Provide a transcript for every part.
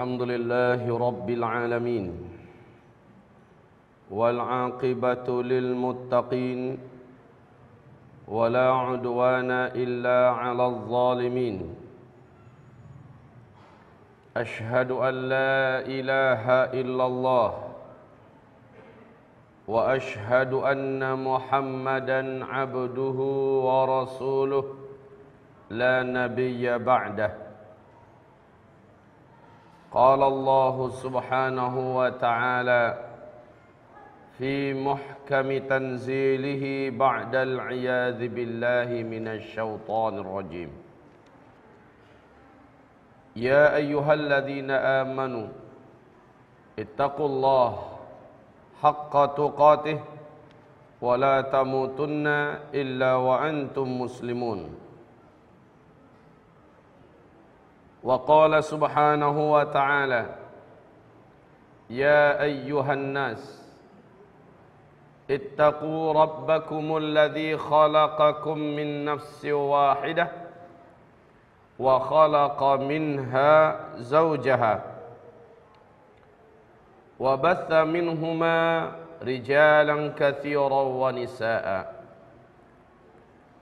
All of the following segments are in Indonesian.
الحمد لله رب العالمين والعاقبة للمتقين ولا عدوان إلا على الظالمين. أشهد أن لا إله إلا الله وأشهد أن محمدا عبده ورسوله. لا نبي بعده. قال الله سبحانه وتعالى في محكم تنزيله بعد العياذ بالله من الشيطان الرجيم. يا أيها الذين آمنوا اتقوا الله حق تقاته ولا تموتن إلا وأنتم مسلمون. وقال سبحانه وتعالى يا أيها الناس اتقوا ربكم الذي خلقكم من نفس واحدة وخلق منها زوجها وبث منهما رجالا كثيرا ونساء.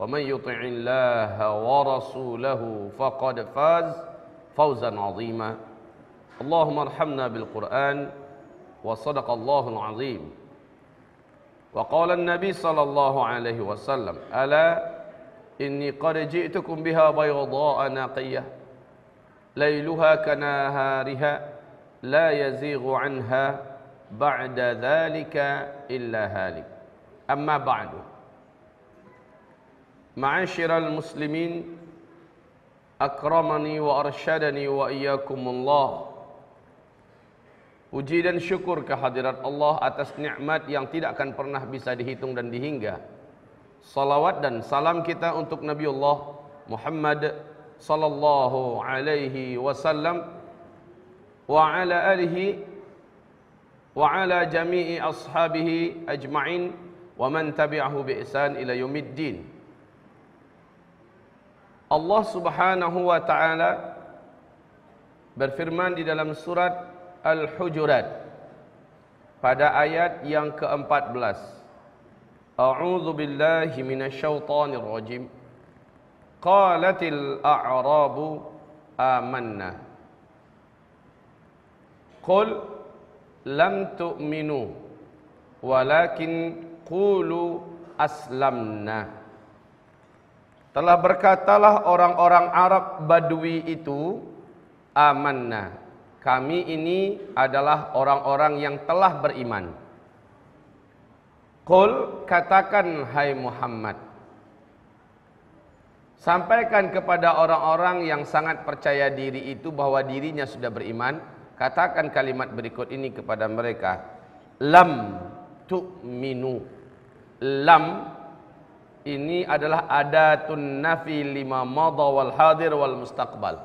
ومن يطع الله ورسوله فقد فاز فوزا عظيما. اللهم ارحمنا بالقرآن وصدق الله العظيم. وقال النبي صلى الله عليه وسلم ألا إني قد جئتكم بها بيضاء نقية ليلها كنهارها لا يزيغ عنها بعد ذلك إلا هالك. أما بعد Ma'asyiral muslimin akramani wa arsyadani wa iyyakumullah. Puji dan syukur kehadirat Allah atas nikmat yang tidak akan pernah bisa dihitung dan dihingga. Salawat dan salam kita untuk Nabiullah Muhammad sallallahu alaihi wasallam wa ala alihi wa ala jami'i ashabihi ajma'in wa man tabi'ahu bi ihsan ila yaumiddin. Allah Subhanahu wa taala berfirman di dalam surat Al-Hujurat pada ayat yang ke-14. A'udzu billahi minasyaitonir rajim. Qalatil a'rabu amanna. Qul lam tu'minu walakin qulu aslamna. Telah berkatalah orang-orang Arab Badui itu amanna kami ini adalah orang-orang yang telah beriman. Qul katakan hai Muhammad. Sampaikan kepada orang-orang yang sangat percaya diri itu bahwa dirinya sudah beriman. Katakan kalimat berikut ini kepada mereka. Lam tu'minu. Lam ini adalah adatun nafi lima madha wal hadir wal mustaqbal.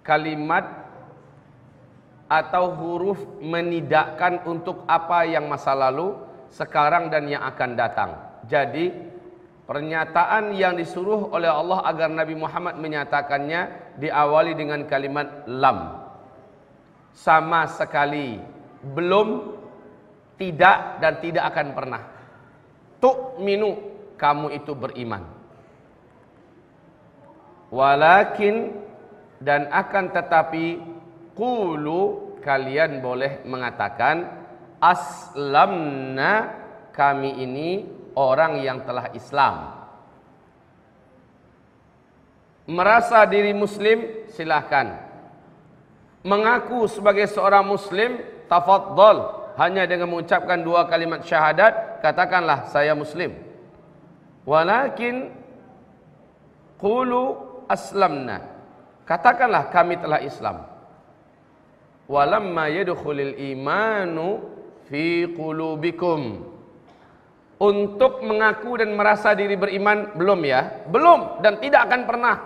Kalimat atau huruf menidakkan untuk apa yang masa lalu, sekarang dan yang akan datang. Jadi pernyataan yang disuruh oleh Allah agar Nabi Muhammad menyatakannya diawali dengan kalimat lam. Sama sekali belum tidak dan tidak akan pernah. Tuk minu kamu itu beriman. Walakin dan akan tetapi Qulu kalian boleh mengatakan aslamna kami ini orang yang telah Islam. Merasa diri muslim silahkan. Mengaku sebagai seorang muslim tafadhol hanya dengan mengucapkan dua kalimat syahadat katakanlah saya muslim. Walakin qulu aslamna. Katakanlah kami telah Islam. walamma yadkhulul imanu fi qulubikum untuk mengaku dan merasa diri beriman belum ya belum dan tidak akan pernah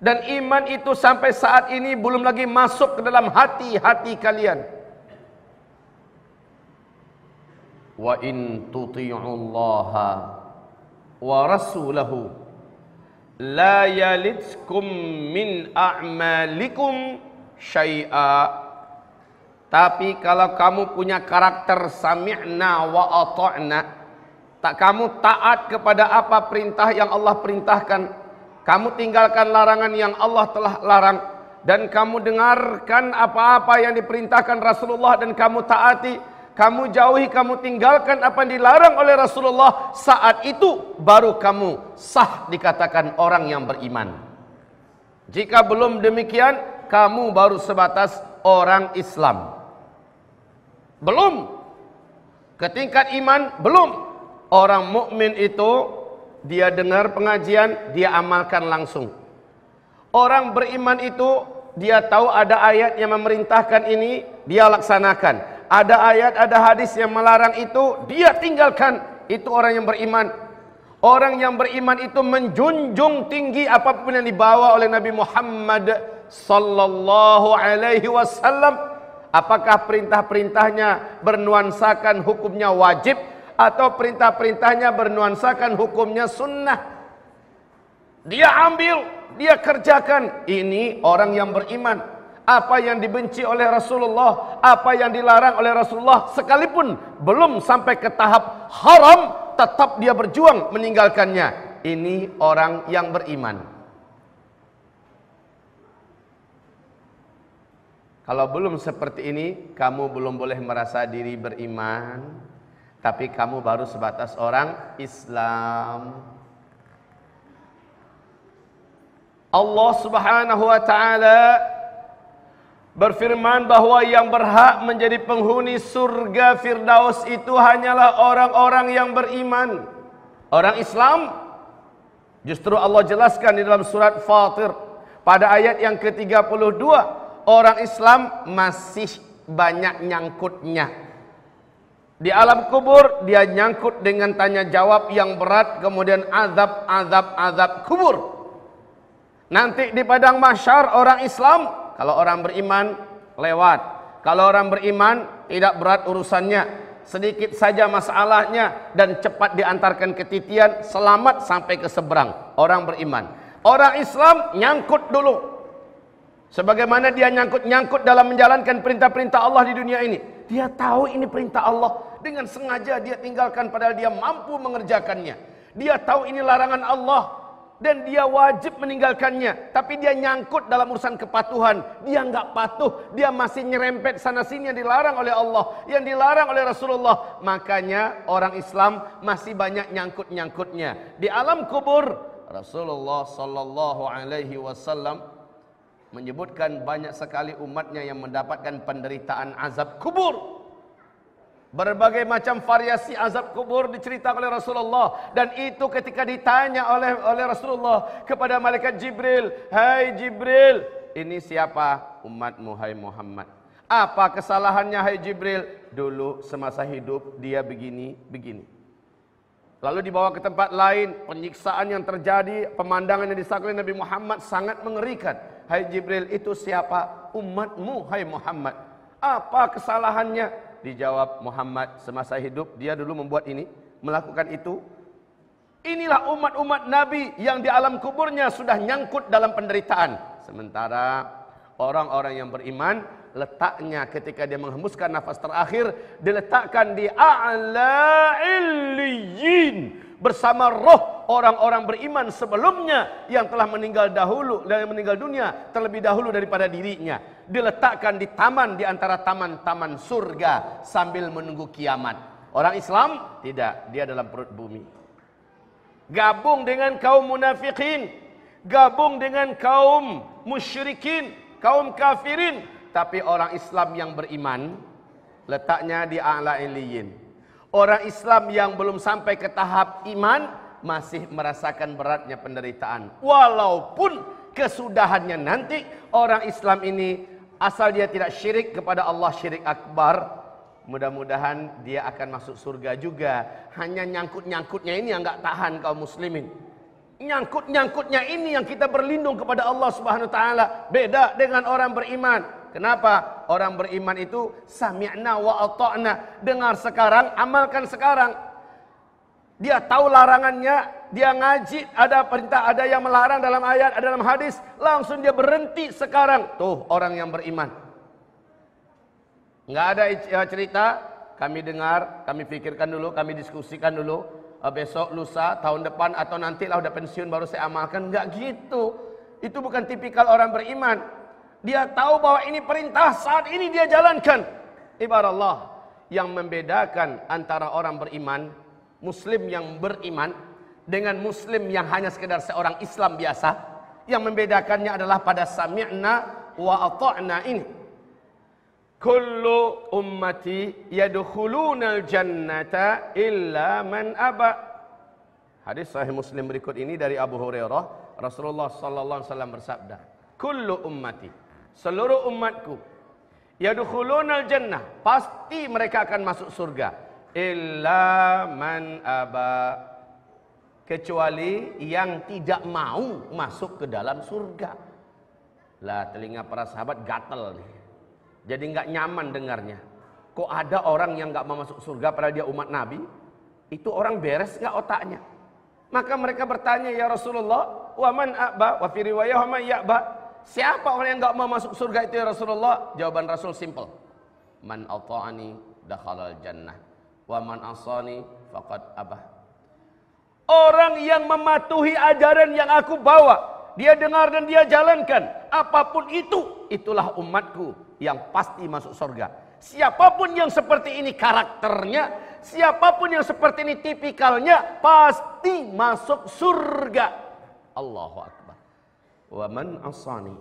dan iman itu sampai saat ini belum lagi masuk ke dalam hati-hati kalian wa in tuti'ullaha wa rasulahu la yalitkum min a'malikum syai'a. Tapi kalau kamu punya karakter sami'na wa ata'na tak kamu taat kepada apa perintah yang Allah perintahkan kamu tinggalkan larangan yang Allah telah larang dan kamu dengarkan apa-apa yang diperintahkan Rasulullah dan kamu taati kamu jauhi, kamu tinggalkan apa yang dilarang oleh Rasulullah, saat itu baru kamu sah dikatakan orang yang beriman. Jika belum demikian, kamu baru sebatas orang Islam. Belum. Ketingkat iman, belum. Orang mukmin itu, dia dengar pengajian, dia amalkan langsung. Orang beriman itu, dia tahu ada ayat yang memerintahkan ini, dia laksanakan ada ayat, ada hadis yang melarang itu, dia tinggalkan. Itu orang yang beriman. Orang yang beriman itu menjunjung tinggi apa pun yang dibawa oleh Nabi Muhammad sallallahu alaihi wasallam. Apakah perintah-perintahnya bernuansakan hukumnya wajib atau perintah-perintahnya bernuansakan hukumnya sunnah? Dia ambil, dia kerjakan. Ini orang yang beriman apa yang dibenci oleh Rasulullah, apa yang dilarang oleh Rasulullah sekalipun belum sampai ke tahap haram, tetap dia berjuang meninggalkannya. Ini orang yang beriman. Kalau belum seperti ini, kamu belum boleh merasa diri beriman, tapi kamu baru sebatas orang Islam. Allah Subhanahu wa taala berfirman bahwa yang berhak menjadi penghuni surga Firdaus itu hanyalah orang-orang yang beriman. Orang Islam justru Allah jelaskan di dalam surat Fatir pada ayat yang ke-32 orang Islam masih banyak nyangkutnya. Di alam kubur dia nyangkut dengan tanya jawab yang berat kemudian azab azab azab kubur. Nanti di padang mahsyar orang Islam kalau orang beriman lewat. Kalau orang beriman tidak berat urusannya. Sedikit saja masalahnya dan cepat diantarkan ke titian selamat sampai ke seberang. Orang beriman. Orang Islam nyangkut dulu. Sebagaimana dia nyangkut-nyangkut dalam menjalankan perintah-perintah Allah di dunia ini. Dia tahu ini perintah Allah. Dengan sengaja dia tinggalkan padahal dia mampu mengerjakannya. Dia tahu ini larangan Allah dan dia wajib meninggalkannya. Tapi dia nyangkut dalam urusan kepatuhan. Dia enggak patuh. Dia masih nyerempet sana sini yang dilarang oleh Allah yang dilarang oleh Rasulullah. Makanya orang Islam masih banyak nyangkut-nyangkutnya. Di alam kubur Rasulullah sallallahu alaihi wasallam menyebutkan banyak sekali umatnya yang mendapatkan penderitaan azab kubur Berbagai macam variasi azab kubur diceritakan oleh Rasulullah dan itu ketika ditanya oleh oleh Rasulullah kepada malaikat Jibril, "Hai Jibril, ini siapa umatmu hai Muhammad?" Apa kesalahannya hai Jibril? Dulu semasa hidup dia begini, begini. Lalu dibawa ke tempat lain, penyiksaan yang terjadi, pemandangan yang disaksikan Nabi Muhammad sangat mengerikan. Hai Jibril, itu siapa? Umatmu hai Muhammad. Apa kesalahannya? Dijawab Muhammad semasa hidup dia dulu membuat ini, melakukan itu. Inilah umat-umat Nabi yang di alam kuburnya sudah nyangkut dalam penderitaan. Sementara orang-orang yang beriman letaknya ketika dia menghembuskan nafas terakhir diletakkan di a'la illiyin bersama roh orang-orang beriman sebelumnya yang telah meninggal dahulu dan meninggal dunia terlebih dahulu daripada dirinya. Diletakkan di taman di antara taman-taman surga sambil menunggu kiamat. Orang Islam? Tidak dia dalam perut bumi. Gabung dengan kaum munafikin gabung dengan kaum musyrikin kaum kafirin. Tapi orang Islam yang beriman letaknya di a'la Orang Islam yang belum sampai ke tahap iman masih merasakan beratnya penderitaan. Walaupun kesudahannya nanti orang Islam ini asal dia tidak syirik kepada Allah syirik akbar, mudah-mudahan dia akan masuk surga juga. Hanya nyangkut-nyangkutnya ini yang nggak tahan kaum muslimin. Nyangkut-nyangkutnya ini yang kita berlindung kepada Allah Subhanahu wa taala. Beda dengan orang beriman. Kenapa? Orang beriman itu sami'na wa ata'na. Dengar sekarang, amalkan sekarang. Dia tahu larangannya, dia ngaji, ada perintah, ada yang melarang dalam ayat, ada dalam hadis, langsung dia berhenti sekarang. Tuh orang yang beriman. Enggak ada eh, cerita, kami dengar, kami pikirkan dulu, kami diskusikan dulu, eh, besok, lusa, tahun depan atau nanti lah udah pensiun baru saya amalkan. Enggak gitu. Itu bukan tipikal orang beriman. Dia tahu bahwa ini perintah saat ini dia jalankan. Ibarat Allah yang membedakan antara orang beriman muslim yang beriman dengan muslim yang hanya sekedar seorang Islam biasa yang membedakannya adalah pada sami'na wa ata'na ini. Kullu ummati yadkhuluna jannata illa man aba. Hadis sahih muslim berikut ini dari Abu Hurairah Rasulullah sallallahu alaihi wasallam bersabda kullu ummati seluruh umatku yadkhuluna jannah pasti mereka akan masuk surga illa man aba kecuali yang tidak mau masuk ke dalam surga. Lah telinga para sahabat gatel nih. Jadi nggak nyaman dengarnya. Kok ada orang yang nggak mau masuk surga padahal dia umat Nabi? Itu orang beres nggak otaknya? Maka mereka bertanya ya Rasulullah, wa man aba wa fi riwayah wa man ya'ba. Siapa orang yang nggak mau masuk surga itu ya Rasulullah? Jawaban Rasul simple. Man ata'ani dakhalal jannah wa man asani faqad abah. Orang yang mematuhi ajaran yang aku bawa, dia dengar dan dia jalankan, apa pun itu, itulah umatku yang pasti masuk surga. Siapa pun yang seperti ini karakternya, siapa pun yang seperti ini tipikalnya, pasti masuk surga. Allahu Akbar. Wa man asani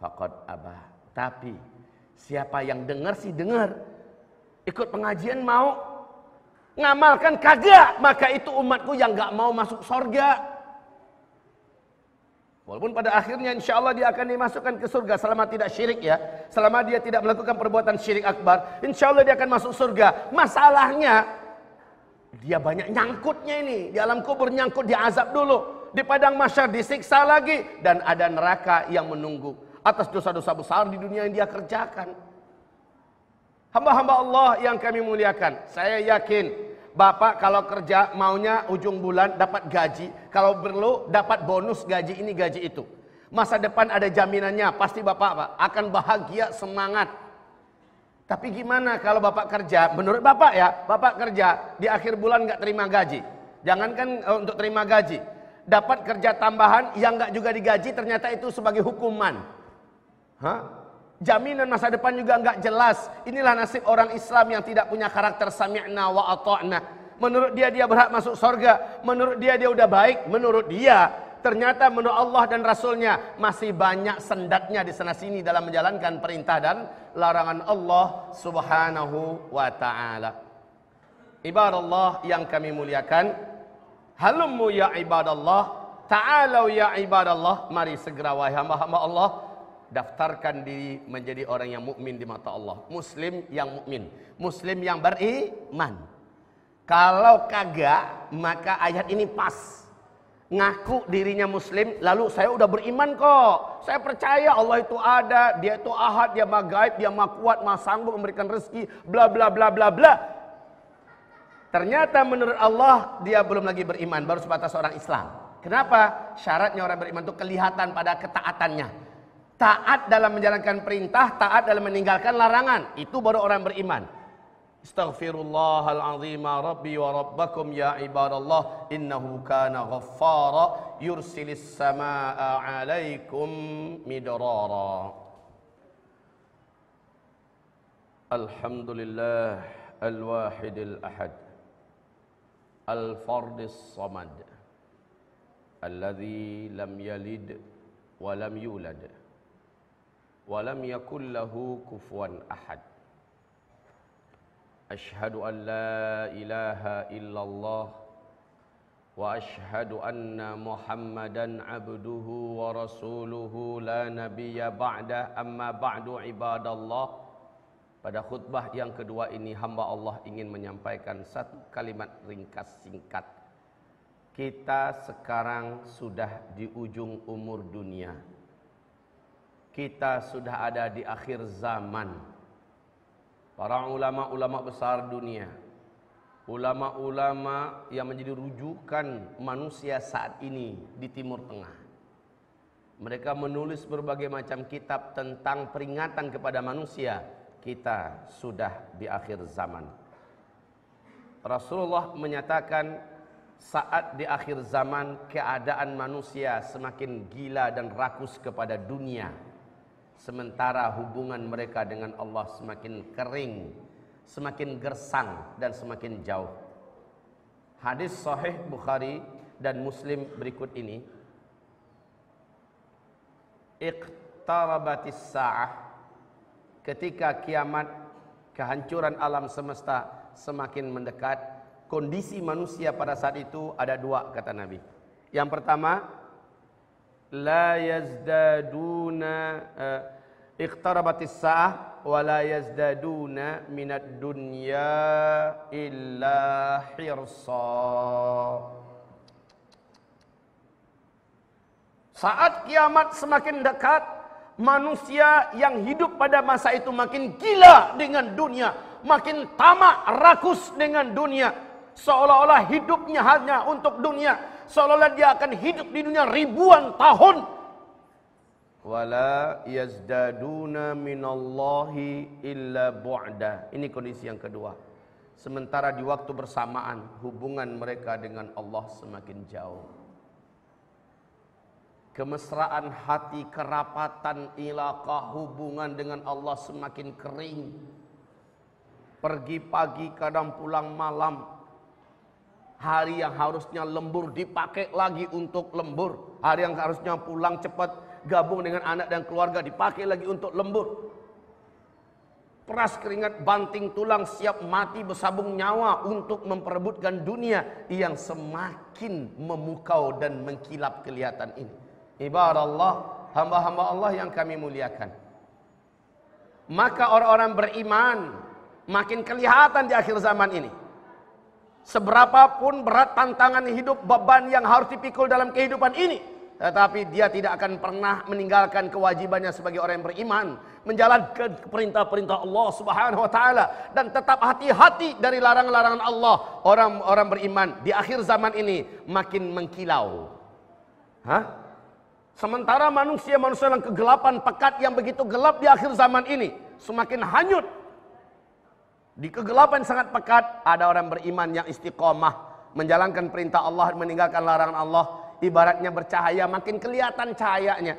faqad abah. Tapi siapa yang dengar sih dengar. Ikut pengajian mau, ngamalkan kagak, maka itu umatku yang gak mau masuk surga. Walaupun pada akhirnya insya Allah dia akan dimasukkan ke surga selama tidak syirik ya. Selama dia tidak melakukan perbuatan syirik akbar. Insya Allah dia akan masuk surga. Masalahnya dia banyak nyangkutnya ini. Di alam kubur nyangkut dia azab dulu. Di padang masyar disiksa lagi. Dan ada neraka yang menunggu. Atas dosa-dosa besar di dunia yang dia kerjakan. Hamba-hamba Allah yang kami muliakan. Saya yakin Bapak kalau kerja maunya ujung bulan dapat gaji, kalau perlu dapat bonus gaji ini gaji itu. Masa depan ada jaminannya, pasti Bapak Pak akan bahagia, semangat. Tapi gimana kalau Bapak kerja, menurut Bapak ya, Bapak kerja di akhir bulan nggak terima gaji. Jangankan uh, untuk terima gaji, dapat kerja tambahan yang nggak juga digaji ternyata itu sebagai hukuman. Hah? Jaminan masa depan juga nggak jelas. Inilah nasib orang Islam yang tidak punya karakter sami'na wa ata'na. Menurut dia dia berhak masuk surga. Menurut dia dia udah baik. Menurut dia ternyata menurut Allah dan Rasulnya masih banyak sendatnya di sana sini dalam menjalankan perintah dan larangan Allah Subhanahu wa taala. Ibadallah yang kami muliakan, halummu ya ibadallah, ta'alau ya ibadallah, mari segera wahai hamba-hamba Allah daftarkan diri menjadi orang yang mukmin di mata Allah. Muslim yang mukmin, muslim yang beriman. Kalau kagak, maka ayat ini pas. Ngaku dirinya muslim, lalu saya udah beriman kok. Saya percaya Allah itu ada, dia itu ahad, dia maha gaib, dia maha kuat, maha sanggup memberikan rezeki, bla bla bla bla bla. Ternyata menurut Allah dia belum lagi beriman, baru sebatas orang Islam. Kenapa? Syaratnya orang beriman itu kelihatan pada ketaatannya. Taat dalam menjalankan perintah, taat dalam meninggalkan larangan. Itu baru orang beriman. Astaghfirullahalazim rabbi wa rabbakum ya ibadallah innahu kana ghaffara yursilis samaa 'alaikum midrara. Alhamdulillah al-wahidil ahad al-fardis samad alladhi lam yalid wa lam yulad ولم يكن له كفوا أحد أشهد أن لا إله إلا الله واشهد ان محمدا عبده ورسوله لا نبي بعده اما بعد عباد الله pada khutbah yang kedua ini hamba Allah ingin menyampaikan satu kalimat ringkas singkat kita sekarang sudah di ujung umur dunia kita sudah ada di akhir zaman para ulama-ulama besar dunia ulama-ulama yang menjadi rujukan manusia saat ini di Timur Tengah. Mereka menulis berbagai macam kitab tentang peringatan kepada manusia. Kita sudah di akhir zaman. Rasulullah menyatakan saat di akhir zaman keadaan manusia semakin gila dan rakus kepada dunia. Sementara hubungan mereka dengan Allah semakin kering semakin gersang dan semakin jauh. Hadis sahih Bukhari dan Muslim berikut ini. Iqtarabatis sa'ah ketika kiamat kehancuran alam semesta semakin mendekat, kondisi manusia pada saat itu ada dua kata Nabi. Yang pertama, la yazdaduna uh, iqtarabatis sa'ah wala yazdaduna minad dunya Saat kiamat semakin dekat manusia yang hidup pada masa itu makin gila dengan dunia makin tamak rakus dengan dunia. Seolah-olah hidupnya hanya untuk dunia seolah-olah dia akan hidup di dunia ribuan tahun wala yazdaduna minallahi illa bu'da. Ini kondisi yang kedua. Sementara di waktu bersamaan hubungan mereka dengan Allah semakin jauh. Kemesraan hati, kerapatan, ilaqah, hubungan dengan Allah semakin kering. Pergi pagi, kadang pulang malam. Hari yang harusnya lembur dipakai lagi untuk lembur. Hari yang harusnya pulang cepat gabung dengan anak dan keluarga dipakai lagi untuk lembur. Peras keringat banting tulang siap mati bersabung nyawa untuk memperebutkan dunia yang semakin memukau dan mengkilap kelihatan ini. Ibarat Allah, hamba-hamba Allah yang kami muliakan. Maka orang-orang beriman makin kelihatan di akhir zaman ini. Seberapapun berat tantangan hidup beban yang harus dipikul dalam kehidupan ini tetapi dia tidak akan pernah meninggalkan kewajibannya sebagai orang yang beriman menjalankan perintah-perintah Allah Subhanahu wa taala dan tetap hati-hati dari larangan-larangan Allah. Orang-orang beriman di akhir zaman ini makin mengkilau. Hah? Sementara manusia-manusia yang kegelapan pekat yang begitu gelap di akhir zaman ini semakin hanyut. Di kegelapan sangat pekat ada orang beriman yang istiqomah menjalankan perintah Allah meninggalkan larangan Allah ibaratnya bercahaya makin kelihatan cahayanya.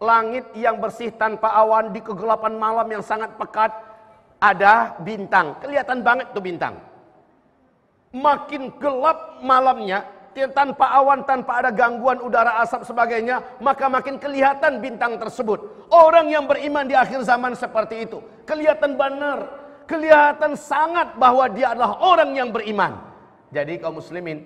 Langit yang bersih tanpa awan di kegelapan malam yang sangat pekat ada bintang. Kelihatan banget tuh bintang. Makin gelap malamnya tanpa awan, tanpa ada gangguan udara asap sebagainya, maka makin kelihatan bintang tersebut. Orang yang beriman di akhir zaman seperti itu, kelihatan benar, kelihatan sangat bahwa dia adalah orang yang beriman. Jadi kaum muslimin,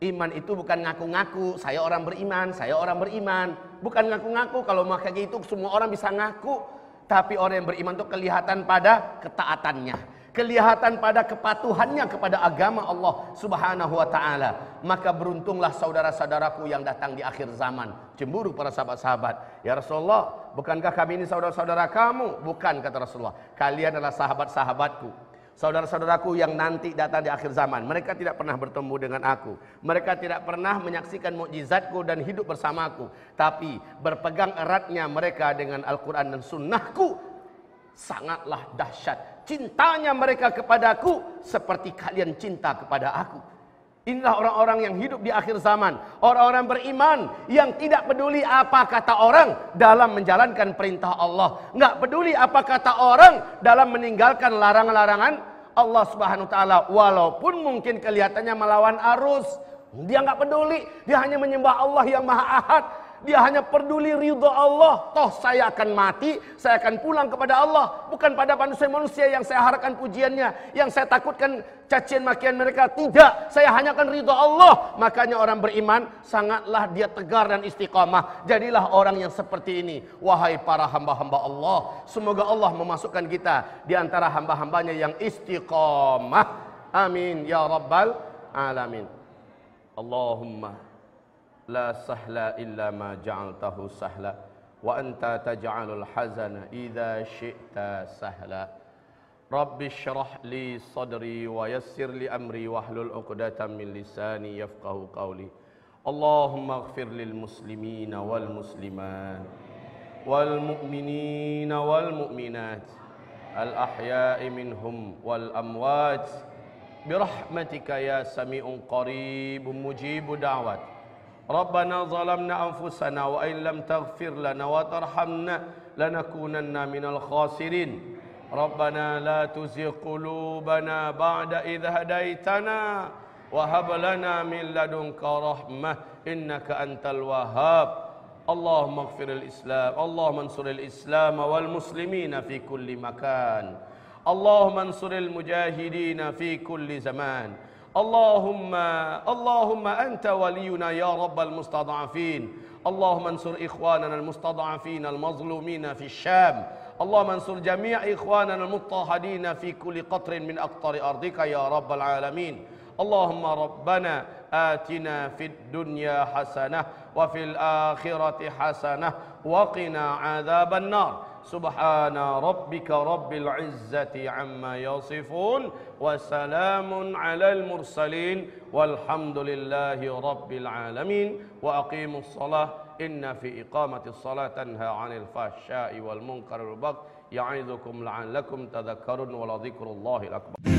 Iman itu bukan ngaku-ngaku, saya orang beriman, saya orang beriman. Bukan ngaku-ngaku, kalau mau kayak gitu semua orang bisa ngaku. Tapi orang yang beriman itu kelihatan pada ketaatannya. Kelihatan pada kepatuhannya kepada agama Allah subhanahu wa ta'ala. Maka beruntunglah saudara-saudaraku yang datang di akhir zaman. Cemburu para sahabat-sahabat. Ya Rasulullah, bukankah kami ini saudara-saudara kamu? Bukan kata Rasulullah. Kalian adalah sahabat-sahabatku. Saudara-saudaraku yang nanti datang di akhir zaman, mereka tidak pernah bertemu dengan aku. Mereka tidak pernah menyaksikan mukjizatku dan hidup bersamaku. Tapi berpegang eratnya mereka dengan Al-Quran dan sunnahku. Sangatlah dahsyat. Cintanya mereka kepadaku seperti kalian cinta kepada aku. Inilah orang-orang yang hidup di akhir zaman. Orang-orang beriman yang tidak peduli apa kata orang dalam menjalankan perintah Allah. Nggak peduli apa kata orang dalam meninggalkan larangan-larangan Allah Subhanahu wa taala walaupun mungkin kelihatannya melawan arus dia nggak peduli dia hanya menyembah Allah yang Maha Ahad Dia hanya peduli ridho Allah. Toh saya akan mati, saya akan pulang kepada Allah. Bukan pada manusia-manusia yang saya harapkan pujiannya. Yang saya takutkan cacian makian mereka. Tidak, saya hanya akan ridho Allah. Makanya orang beriman, sangatlah dia tegar dan istiqamah. Jadilah orang yang seperti ini. Wahai para hamba-hamba Allah. Semoga Allah memasukkan kita di antara hamba-hambanya yang istiqamah. Amin. Ya Rabbal Alamin. Allahumma. لا سهل إلا ما جعلته سهلا وأنت تجعل الحزن إذا شئت سهلا. رب اشرح لي صدري ويسر لي أمري واحلل عقدة من لساني يفقه قولي. اللهم اغفر للمسلمين والمسلمات والمؤمنين والمؤمنات الأحياء منهم والأموات برحمتك يا سميع قريب مجيب دعوات. ربنا ظلمنا أنفسنا وإن لم تغفر لنا وترحمنا لنكونن من الخاسرين ربنا لا تزغ قلوبنا بعد إذ هديتنا وهب لنا من لدنك رحمة إنك أنت الوهاب اللهم اغفر الإسلام اللهم انصر الإسلام والمسلمين في كل مكان اللهم انصر المجاهدين في كل زمان اللهم اللهم أنت ولينا يا رب المستضعفين. اللهم انصر إخواننا المستضعفين المظلومين في الشام. اللهم انصر جميع إخواننا المضطهدين في كل قطر من أقطار أرضك يا رب العالمين. اللهم ربنا آتنا في الدنيا حسنة وفي الآخرة حسنة وقنا عذاب النار. سبحان ربك رب العزة عما يصفون وسلام على المرسلين والحمد لله رب العالمين وأقيموا الصلاة إن في إقامة الصلاة تنهى عن الفحشاء والمنكر والبغي يعظكم لعلكم تذكرون ولذكر الله الأكبر